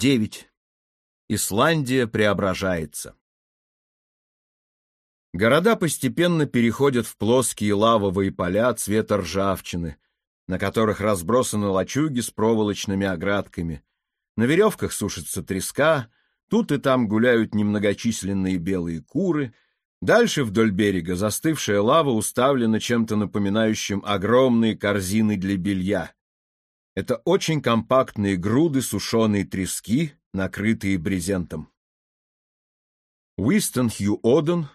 9. Исландия преображается. Города постепенно переходят в плоские лавовые поля цвета ржавчины, на которых разбросаны лачуги с проволочными оградками. На веревках сушится треска, тут и там гуляют немногочисленные белые куры. Дальше вдоль берега застывшая лава уставлена чем-то напоминающим огромные корзины для белья. Это очень компактные груды сушеной трески, накрытые брезентом. Уистон Хью Оден,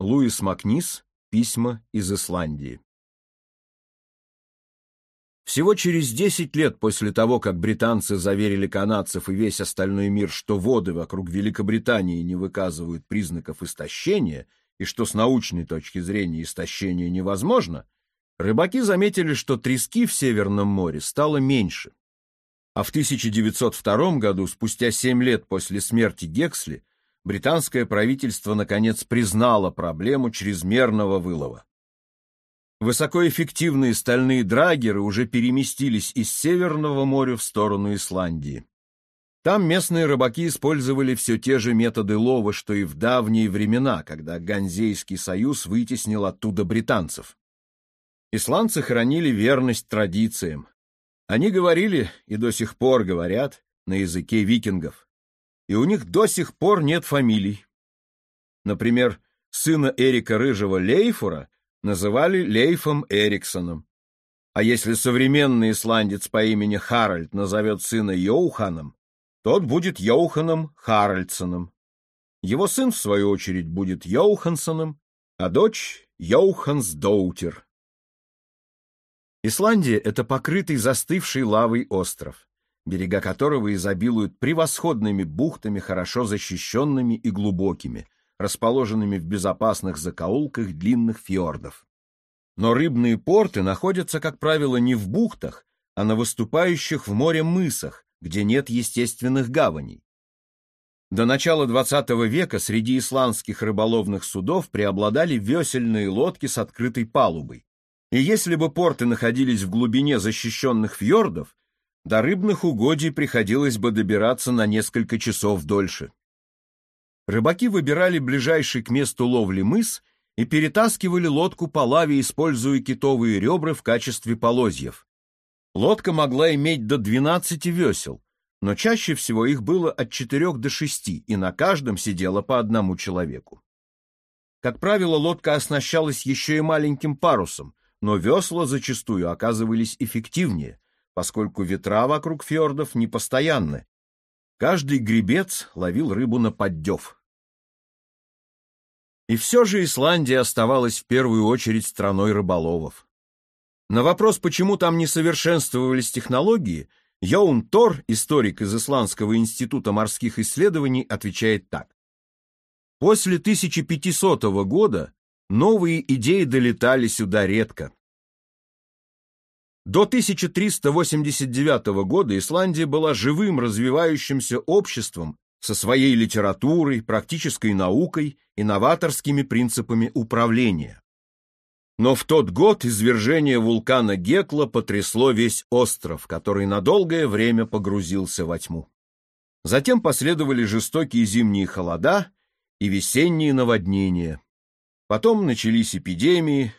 Луис Макнис, письма из Исландии. Всего через 10 лет после того, как британцы заверили канадцев и весь остальной мир, что воды вокруг Великобритании не выказывают признаков истощения и что с научной точки зрения истощение невозможно, рыбаки заметили, что трески в Северном море стало меньше. А в 1902 году, спустя 7 лет после смерти Гексли, британское правительство наконец признало проблему чрезмерного вылова. Высокоэффективные стальные драгеры уже переместились из Северного моря в сторону Исландии. Там местные рыбаки использовали все те же методы лова, что и в давние времена, когда Ганзейский союз вытеснил оттуда британцев. Исландцы хранили верность традициям. Они говорили и до сих пор говорят на языке викингов. И у них до сих пор нет фамилий. Например, сына Эрика Рыжего Лейфура называли Лейфом Эриксоном. А если современный исландец по имени Харальд назовет сына Йоуханом, тот будет Йоуханом Харальдсоном. Его сын, в свою очередь, будет Йоухансоном, а дочь — Йоухансдоутер. Исландия — это покрытый застывший лавой остров, берега которого изобилуют превосходными бухтами, хорошо защищенными и глубокими, расположенными в безопасных закоулках длинных фьордов. Но рыбные порты находятся, как правило, не в бухтах, а на выступающих в море мысах, где нет естественных гаваней. До начала XX века среди исландских рыболовных судов преобладали весельные лодки с открытой палубой, и если бы порты находились в глубине защищенных фьордов, до рыбных угодий приходилось бы добираться на несколько часов дольше. Рыбаки выбирали ближайший к месту ловли мыс и перетаскивали лодку по лаве, используя китовые ребра в качестве полозьев. Лодка могла иметь до 12 весел, но чаще всего их было от 4 до 6, и на каждом сидело по одному человеку. Как правило, лодка оснащалась еще и маленьким парусом, но весла зачастую оказывались эффективнее, поскольку ветра вокруг фьордов непостоянны. Каждый гребец ловил рыбу на поддев. И все же Исландия оставалась в первую очередь страной рыболовов. На вопрос, почему там не совершенствовались технологии, Йоун Тор, историк из Исландского института морских исследований, отвечает так. После 1500 года Новые идеи долетали сюда редко. До 1389 года Исландия была живым развивающимся обществом со своей литературой, практической наукой и новаторскими принципами управления. Но в тот год извержение вулкана Гекла потрясло весь остров, который на долгое время погрузился во тьму. Затем последовали жестокие зимние холода и весенние наводнения. Потом начались эпидемии.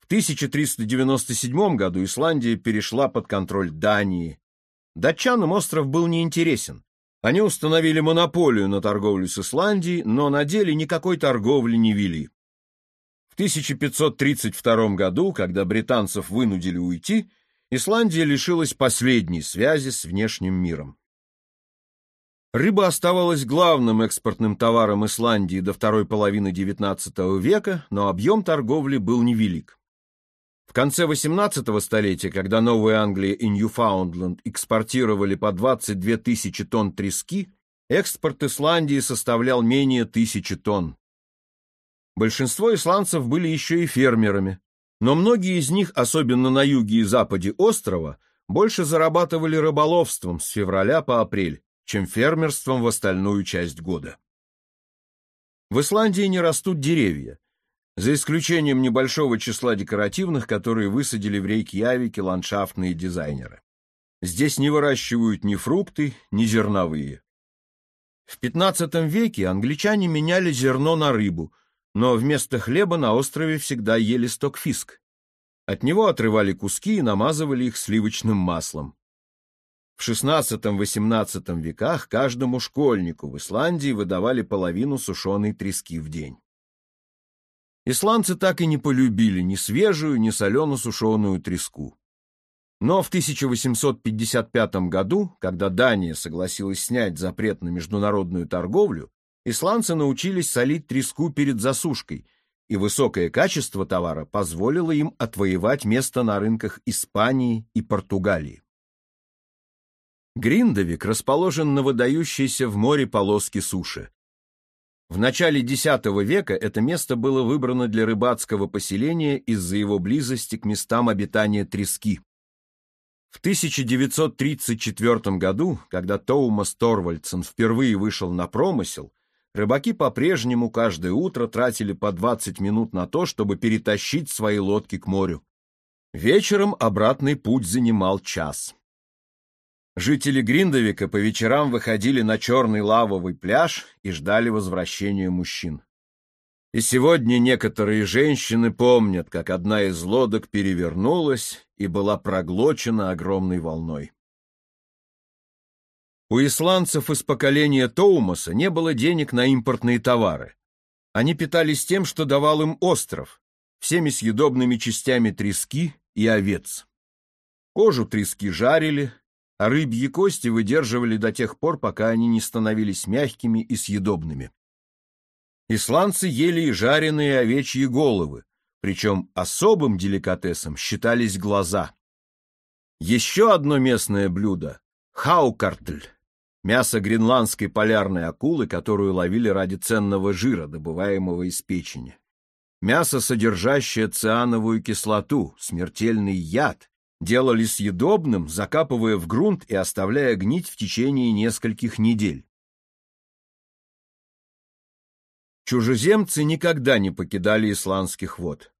В 1397 году Исландия перешла под контроль Дании. Датчанам остров был неинтересен. Они установили монополию на торговлю с Исландией, но на деле никакой торговли не вели. В 1532 году, когда британцев вынудили уйти, Исландия лишилась последней связи с внешним миром. Рыба оставалась главным экспортным товаром Исландии до второй половины XIX века, но объем торговли был невелик. В конце XVIII столетия, когда Новая Англия и Ньюфаундленд экспортировали по 22 тысячи тонн трески, экспорт Исландии составлял менее тысячи тонн. Большинство исландцев были еще и фермерами, но многие из них, особенно на юге и западе острова, больше зарабатывали рыболовством с февраля по апрель, чем фермерством в остальную часть года. В Исландии не растут деревья, за исключением небольшого числа декоративных, которые высадили в Рейкьявике ландшафтные дизайнеры. Здесь не выращивают ни фрукты, ни зерновые. В XV веке англичане меняли зерно на рыбу, но вместо хлеба на острове всегда ели стокфиск. От него отрывали куски и намазывали их сливочным маслом. В XVI-XVIII веках каждому школьнику в Исландии выдавали половину сушеной трески в день. Исландцы так и не полюбили ни свежую, ни солено-сушеную треску. Но в 1855 году, когда Дания согласилась снять запрет на международную торговлю, исландцы научились солить треску перед засушкой, и высокое качество товара позволило им отвоевать место на рынках Испании и Португалии. Гриндовик расположен на выдающейся в море полоске суши. В начале X века это место было выбрано для рыбацкого поселения из-за его близости к местам обитания трески. В 1934 году, когда Тоумас Торвальдсен впервые вышел на промысел, рыбаки по-прежнему каждое утро тратили по 20 минут на то, чтобы перетащить свои лодки к морю. Вечером обратный путь занимал час. Жители Гриндовика по вечерам выходили на черный лавовый пляж и ждали возвращения мужчин. И сегодня некоторые женщины помнят, как одна из лодок перевернулась и была проглочена огромной волной. У исландцев из поколения Тоумаса не было денег на импортные товары. Они питались тем, что давал им остров, всеми съедобными частями трески и овец. Кожу трески жарили, а рыбьи кости выдерживали до тех пор, пока они не становились мягкими и съедобными. Исландцы ели и жареные овечьи головы, причем особым деликатесом считались глаза. Еще одно местное блюдо — хаукартль, мясо гренландской полярной акулы, которую ловили ради ценного жира, добываемого из печени. Мясо, содержащее циановую кислоту, смертельный яд, делали съедобным, закапывая в грунт и оставляя гнить в течение нескольких недель. Чужеземцы никогда не покидали исландских вод.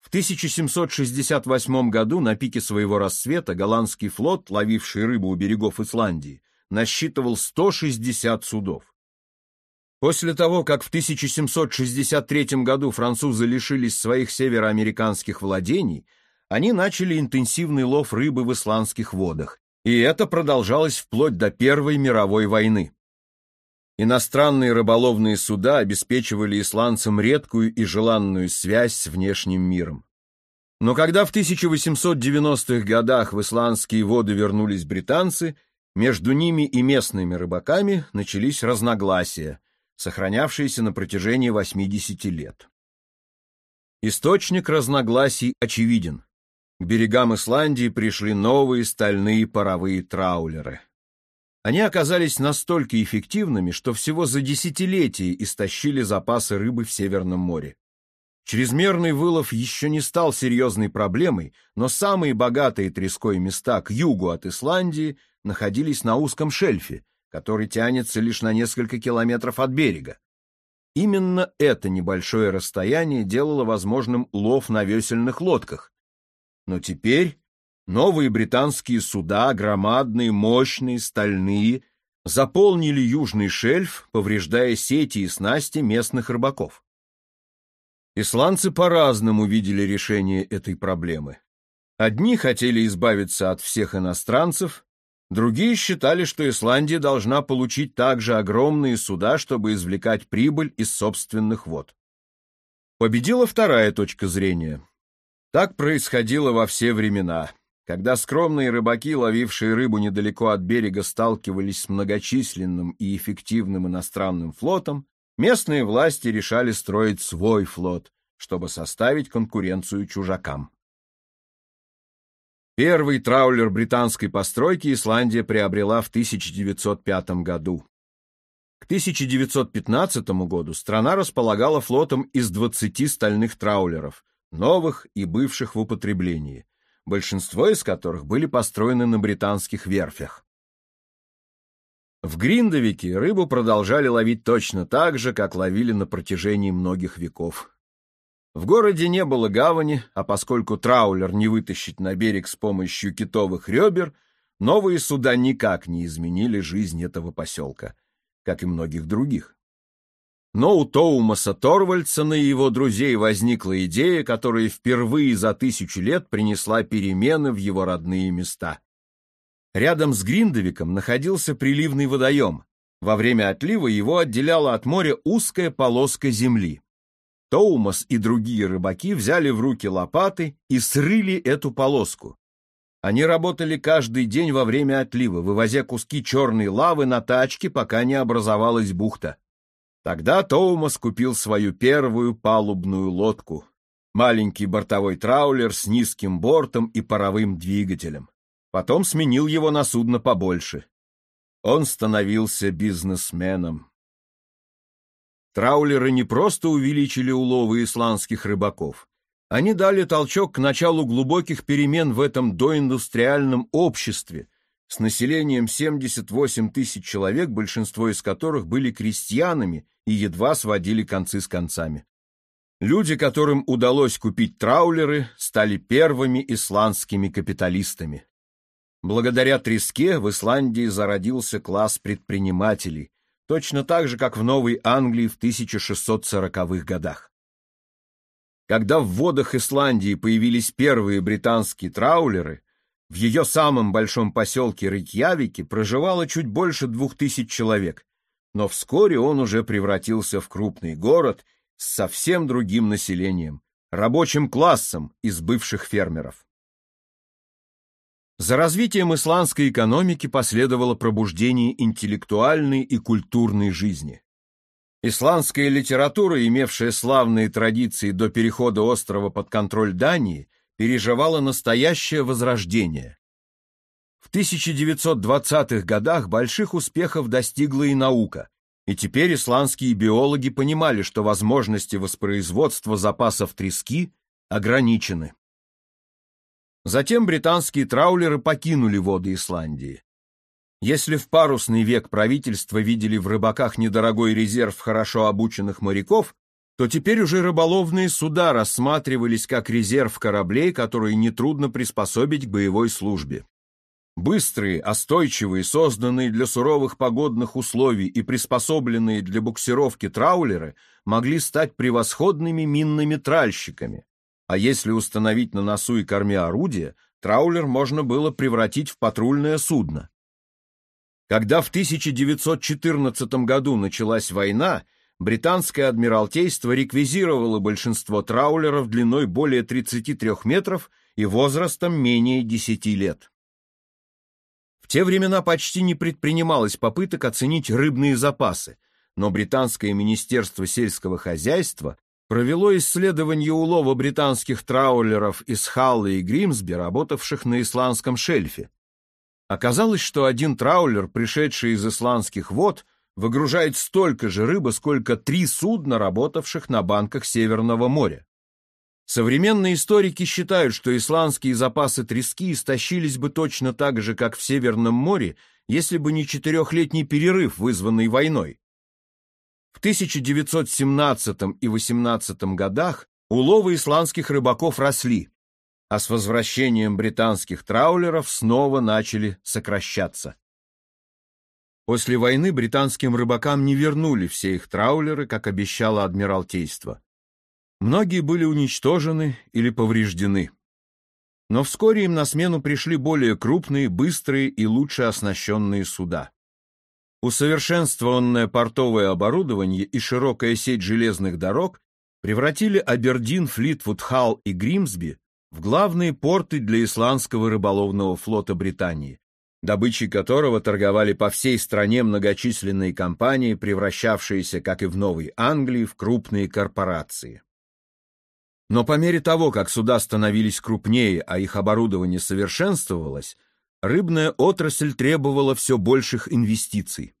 В 1768 году на пике своего расцвета голландский флот, ловивший рыбу у берегов Исландии, насчитывал 160 судов. После того, как в 1763 году французы лишились своих североамериканских владений, они начали интенсивный лов рыбы в исландских водах, и это продолжалось вплоть до Первой мировой войны. Иностранные рыболовные суда обеспечивали исландцам редкую и желанную связь с внешним миром. Но когда в 1890-х годах в исландские воды вернулись британцы, между ними и местными рыбаками начались разногласия, сохранявшиеся на протяжении 80 лет. Источник разногласий очевиден. К берегам Исландии пришли новые стальные паровые траулеры. Они оказались настолько эффективными, что всего за десятилетия истощили запасы рыбы в Северном море. Чрезмерный вылов еще не стал серьезной проблемой, но самые богатые треской места к югу от Исландии находились на узком шельфе, который тянется лишь на несколько километров от берега. Именно это небольшое расстояние делало возможным лов на весельных лодках, но теперь новые британские суда, громадные, мощные, стальные, заполнили южный шельф, повреждая сети и снасти местных рыбаков. Исландцы по-разному видели решение этой проблемы. Одни хотели избавиться от всех иностранцев, другие считали, что Исландия должна получить также огромные суда, чтобы извлекать прибыль из собственных вод. Победила вторая точка зрения. Так происходило во все времена. Когда скромные рыбаки, ловившие рыбу недалеко от берега, сталкивались с многочисленным и эффективным иностранным флотом, местные власти решали строить свой флот, чтобы составить конкуренцию чужакам. Первый траулер британской постройки Исландия приобрела в 1905 году. К 1915 году страна располагала флотом из 20 стальных траулеров, новых и бывших в употреблении, большинство из которых были построены на британских верфях. В Гриндовике рыбу продолжали ловить точно так же, как ловили на протяжении многих веков. В городе не было гавани, а поскольку траулер не вытащить на берег с помощью китовых ребер, новые суда никак не изменили жизнь этого поселка. как и многих других. Но у Тоумаса Торвальдсона и его друзей возникла идея, которая впервые за тысячу лет принесла перемены в его родные места. Рядом с Гриндовиком находился приливный водоем. Во время отлива его отделяла от моря узкая полоска земли. Тоумас и другие рыбаки взяли в руки лопаты и срыли эту полоску. Они работали каждый день во время отлива, вывозя куски черной лавы на тачке, пока не образовалась бухта. Тогда Тоумас купил свою первую палубную лодку, маленький бортовой траулер с низким бортом и паровым двигателем. Потом сменил его на судно побольше. Он становился бизнесменом. Траулеры не просто увеличили уловы исландских рыбаков. Они дали толчок к началу глубоких перемен в этом доиндустриальном обществе, с населением 78 тысяч человек, большинство из которых были крестьянами и едва сводили концы с концами. Люди, которым удалось купить траулеры, стали первыми исландскими капиталистами. Благодаря треске в Исландии зародился класс предпринимателей, точно так же, как в Новой Англии в 1640-х годах. Когда в водах Исландии появились первые британские траулеры, в ее самом большом поселке Рейкьявике проживало чуть больше двух тысяч человек, но вскоре он уже превратился в крупный город с совсем другим населением, рабочим классом из бывших фермеров. За развитием исландской экономики последовало пробуждение интеллектуальной и культурной жизни. Исландская литература, имевшая славные традиции до перехода острова под контроль Дании, переживала настоящее возрождение. В 1920-х годах больших успехов достигла и наука, и теперь исландские биологи понимали, что возможности воспроизводства запасов трески ограничены. Затем британские траулеры покинули воды Исландии. Если в парусный век правительство видели в рыбаках недорогой резерв хорошо обученных моряков, то теперь уже рыболовные суда рассматривались как резерв кораблей, которые нетрудно приспособить к боевой службе. Быстрые, остойчивые, созданные для суровых погодных условий и приспособленные для буксировки траулеры могли стать превосходными минными тральщиками. А если установить на носу и корме орудия, траулер можно было превратить в патрульное судно. Когда в 1914 году началась война, британское адмиралтейство реквизировало большинство траулеров длиной более 33 метров и возрастом менее 10 лет. В те времена почти не предпринималось попыток оценить рыбные запасы, но британское министерство сельского хозяйства провело исследование улова британских траулеров из Халлы и Гримсби, работавших на исландском шельфе. Оказалось, что один траулер, пришедший из исландских вод, выгружает столько же рыбы, сколько три судна, работавших на банках Северного моря. Современные историки считают, что исландские запасы трески истощились бы точно так же, как в Северном море, если бы не четырехлетний перерыв, вызванный войной. В 1917 и 18 годах уловы исландских рыбаков росли, а с возвращением британских траулеров снова начали сокращаться. После войны британским рыбакам не вернули все их траулеры, как обещало Адмиралтейство. Многие были уничтожены или повреждены. Но вскоре им на смену пришли более крупные, быстрые и лучше оснащенные суда. Усовершенствованное портовое оборудование и широкая сеть железных дорог превратили Абердин, Флитвуд, Халл и Гримсби в главные порты для исландского рыболовного флота Британии, добычей которого торговали по всей стране многочисленные компании, превращавшиеся, как и в Новой Англии, в крупные корпорации. Но по мере того, как суда становились крупнее, а их оборудование совершенствовалось, рыбная отрасль требовала все больших инвестиций.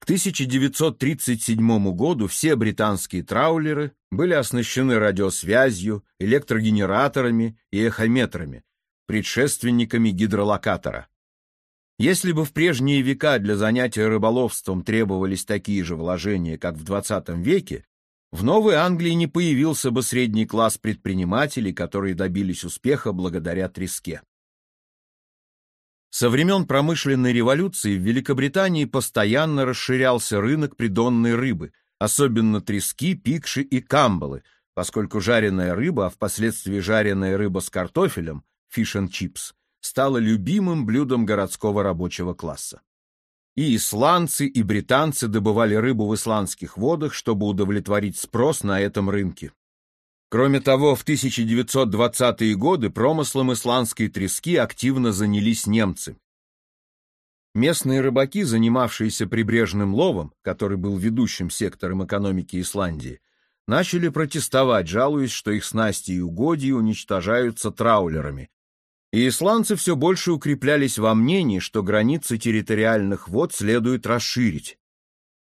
К 1937 году все британские траулеры были оснащены радиосвязью, электрогенераторами и эхометрами, предшественниками гидролокатора. Если бы в прежние века для занятия рыболовством требовались такие же вложения, как в XX веке, в Новой Англии не появился бы средний класс предпринимателей, которые добились успеха благодаря треске. Со времен промышленной революции в Великобритании постоянно расширялся рынок придонной рыбы, особенно трески, пикши и камбалы, поскольку жареная рыба, а впоследствии жареная рыба с картофелем, fish and chips, стала любимым блюдом городского рабочего класса. И исландцы, и британцы добывали рыбу в исландских водах, чтобы удовлетворить спрос на этом рынке. Кроме того, в 1920-е годы промыслом исландской трески активно занялись немцы. Местные рыбаки, занимавшиеся прибрежным ловом, который был ведущим сектором экономики Исландии, начали протестовать, жалуясь, что их снасти и угодья уничтожаются траулерами. И исландцы все больше укреплялись во мнении, что границы территориальных вод следует расширить.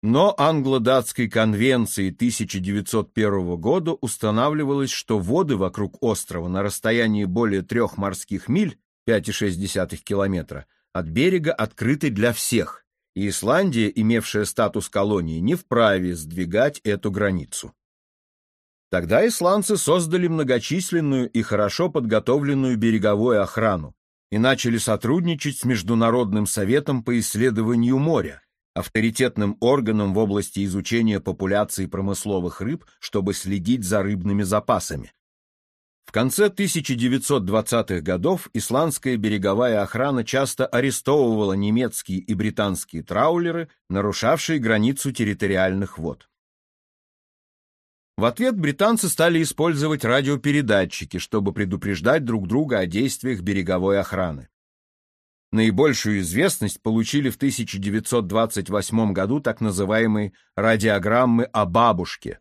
Но англо-датской конвенции 1901 года устанавливалось, что воды вокруг острова на расстоянии более трех морских миль, 5,6 километра, от берега открыты для всех, и Исландия, имевшая статус колонии, не вправе сдвигать эту границу. Тогда исландцы создали многочисленную и хорошо подготовленную береговую охрану и начали сотрудничать с Международным советом по исследованию моря, авторитетным органом в области изучения популяции промысловых рыб, чтобы следить за рыбными запасами. В конце 1920-х годов исландская береговая охрана часто арестовывала немецкие и британские траулеры, нарушавшие границу территориальных вод. В ответ британцы стали использовать радиопередатчики, чтобы предупреждать друг друга о действиях береговой охраны. Наибольшую известность получили в 1928 году так называемые радиограммы о бабушке.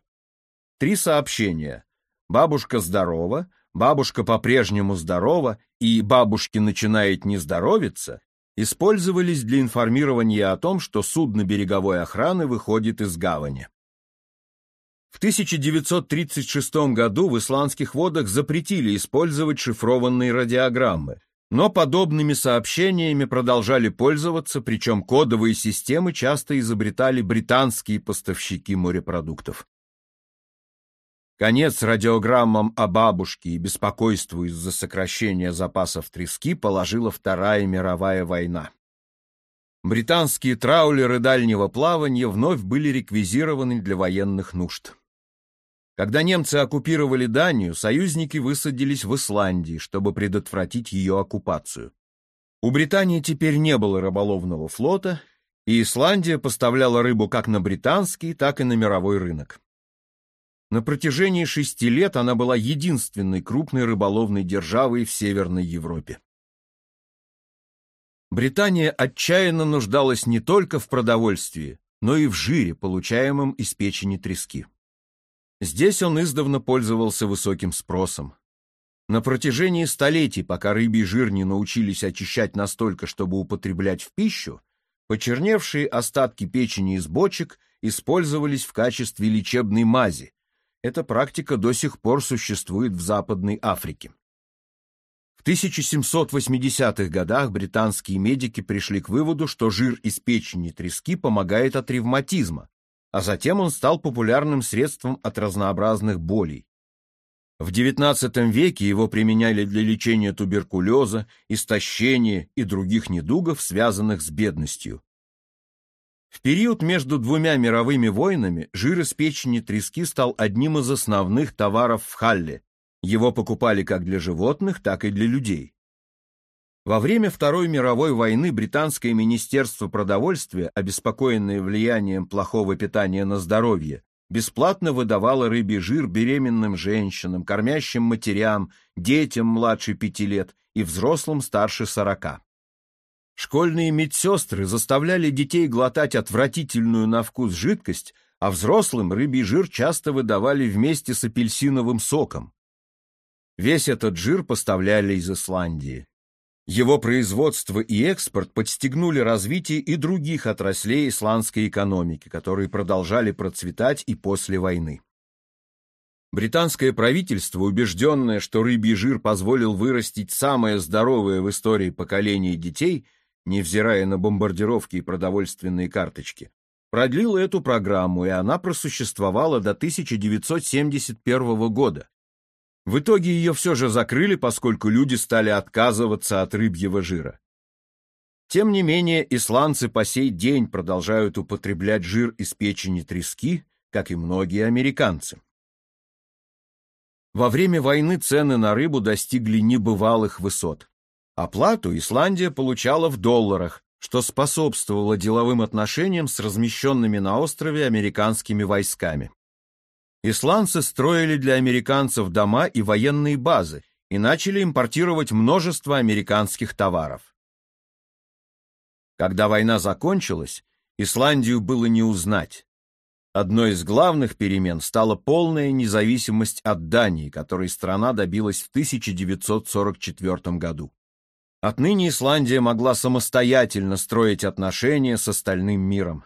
Три сообщения. «Бабушка здорова», «Бабушка по-прежнему здорова» и «Бабушке начинает не здоровиться» использовались для информирования о том, что судно береговой охраны выходит из гавани. В 1936 году в исландских водах запретили использовать шифрованные радиограммы, но подобными сообщениями продолжали пользоваться, причем кодовые системы часто изобретали британские поставщики морепродуктов. Конец радиограммам о бабушке и беспокойству из-за сокращения запасов трески положила Вторая мировая война. Британские траулеры дальнего плавания вновь были реквизированы для военных нужд. Когда немцы оккупировали Данию, союзники высадились в Исландии, чтобы предотвратить ее оккупацию. У Британии теперь не было рыболовного флота, и Исландия поставляла рыбу как на британский, так и на мировой рынок. На протяжении шести лет она была единственной крупной рыболовной державой в Северной Европе. Британия отчаянно нуждалась не только в продовольствии, но и в жире, получаемом из печени трески. Здесь он издавна пользовался высоким спросом. На протяжении столетий, пока рыбий жир не научились очищать настолько, чтобы употреблять в пищу, почерневшие остатки печени из бочек использовались в качестве лечебной мази. Эта практика до сих пор существует в Западной Африке. В 1780-х годах британские медики пришли к выводу, что жир из печени трески помогает от ревматизма, а затем он стал популярным средством от разнообразных болей. В XIX веке его применяли для лечения туберкулеза, истощения и других недугов, связанных с бедностью. В период между двумя мировыми войнами жир из печени трески стал одним из основных товаров в Халле. Его покупали как для животных, так и для людей. Во время Второй мировой войны британское министерство продовольствия, обеспокоенное влиянием плохого питания на здоровье, бесплатно выдавало рыбий жир беременным женщинам, кормящим матерям, детям младше пяти лет и взрослым старше сорока. Школьные медсестры заставляли детей глотать отвратительную на вкус жидкость, а взрослым рыбий жир часто выдавали вместе с апельсиновым соком. Весь этот жир поставляли из Исландии. Его производство и экспорт подстегнули развитие и других отраслей исландской экономики, которые продолжали процветать и после войны. Британское правительство, убежденное, что рыбий жир позволил вырастить самое здоровое в истории поколение детей, невзирая на бомбардировки и продовольственные карточки, продлило эту программу, и она просуществовала до 1971 года, в итоге ее все же закрыли, поскольку люди стали отказываться от рыбьего жира. Тем не менее, исландцы по сей день продолжают употреблять жир из печени трески, как и многие американцы. Во время войны цены на рыбу достигли небывалых высот. Оплату Исландия получала в долларах, что способствовало деловым отношениям с размещенными на острове американскими войсками. Исландцы строили для американцев дома и военные базы и начали импортировать множество американских товаров. Когда война закончилась, Исландию было не узнать. Одной из главных перемен стала полная независимость от Дании, которой страна добилась в 1944 году. Отныне Исландия могла самостоятельно строить отношения с остальным миром.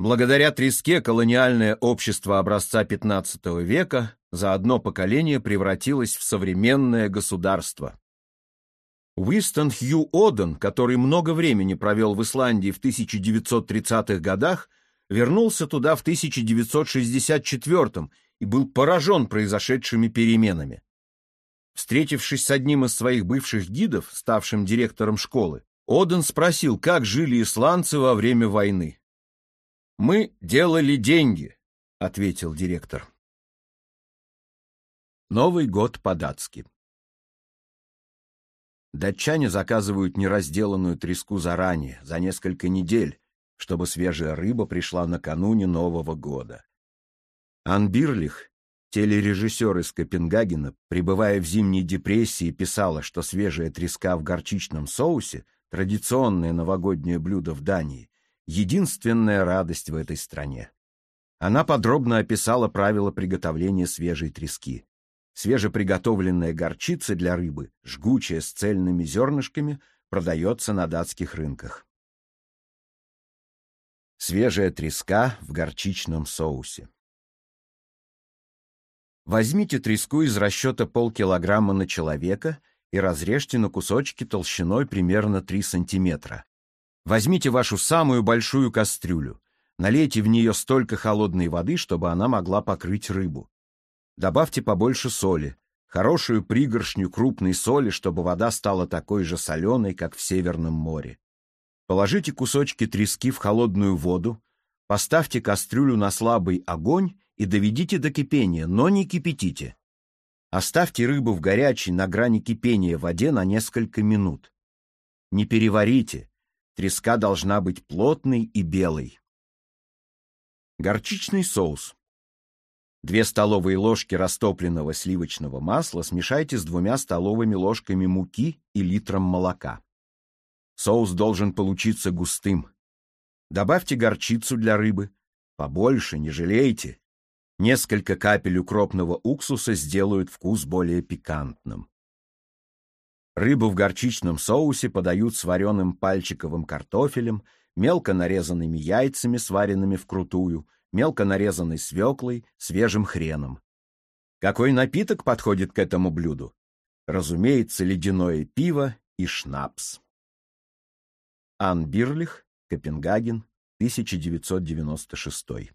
Благодаря треске колониальное общество образца XV века за одно поколение превратилось в современное государство. Уистон Хью Оден, который много времени провел в Исландии в 1930-х годах, вернулся туда в 1964 и был поражен произошедшими переменами. Встретившись с одним из своих бывших гидов, ставшим директором школы, Оден спросил, как жили исландцы во время войны. «Мы делали деньги», — ответил директор. Новый год по-датски. Датчане заказывают неразделанную треску заранее, за несколько недель, чтобы свежая рыба пришла накануне Нового года. Анбирлих Телережиссер из Копенгагена, пребывая в зимней депрессии, писала, что свежая треска в горчичном соусе – традиционное новогоднее блюдо в Дании, единственная радость в этой стране. Она подробно описала правила приготовления свежей трески. Свежеприготовленная горчица для рыбы, жгучая с цельными зернышками, продается на датских рынках. Свежая треска в горчичном соусе. Возьмите треску из расчета полкилограмма на человека и разрежьте на кусочки толщиной примерно 3 сантиметра. Возьмите вашу самую большую кастрюлю, налейте в нее столько холодной воды, чтобы она могла покрыть рыбу. Добавьте побольше соли, хорошую пригоршню крупной соли, чтобы вода стала такой же соленой, как в Северном море. Положите кусочки трески в холодную воду, поставьте кастрюлю на слабый огонь и доведите до кипения, но не кипятите. Оставьте рыбу в горячей на грани кипения воде на несколько минут. Не переварите, треска должна быть плотной и белой. Горчичный соус. Две столовые ложки растопленного сливочного масла смешайте с двумя столовыми ложками муки и литром молока. Соус должен получиться густым. Добавьте горчицу для рыбы. Побольше, не жалейте. Несколько капель укропного уксуса сделают вкус более пикантным. Рыбу в горчичном соусе подают с вареным пальчиковым картофелем, мелко нарезанными яйцами, сваренными вкрутую, мелко нарезанной свеклой, свежим хреном. Какой напиток подходит к этому блюду? Разумеется, ледяное пиво и шнапс. Ан Бирлих, Копенгаген, 1996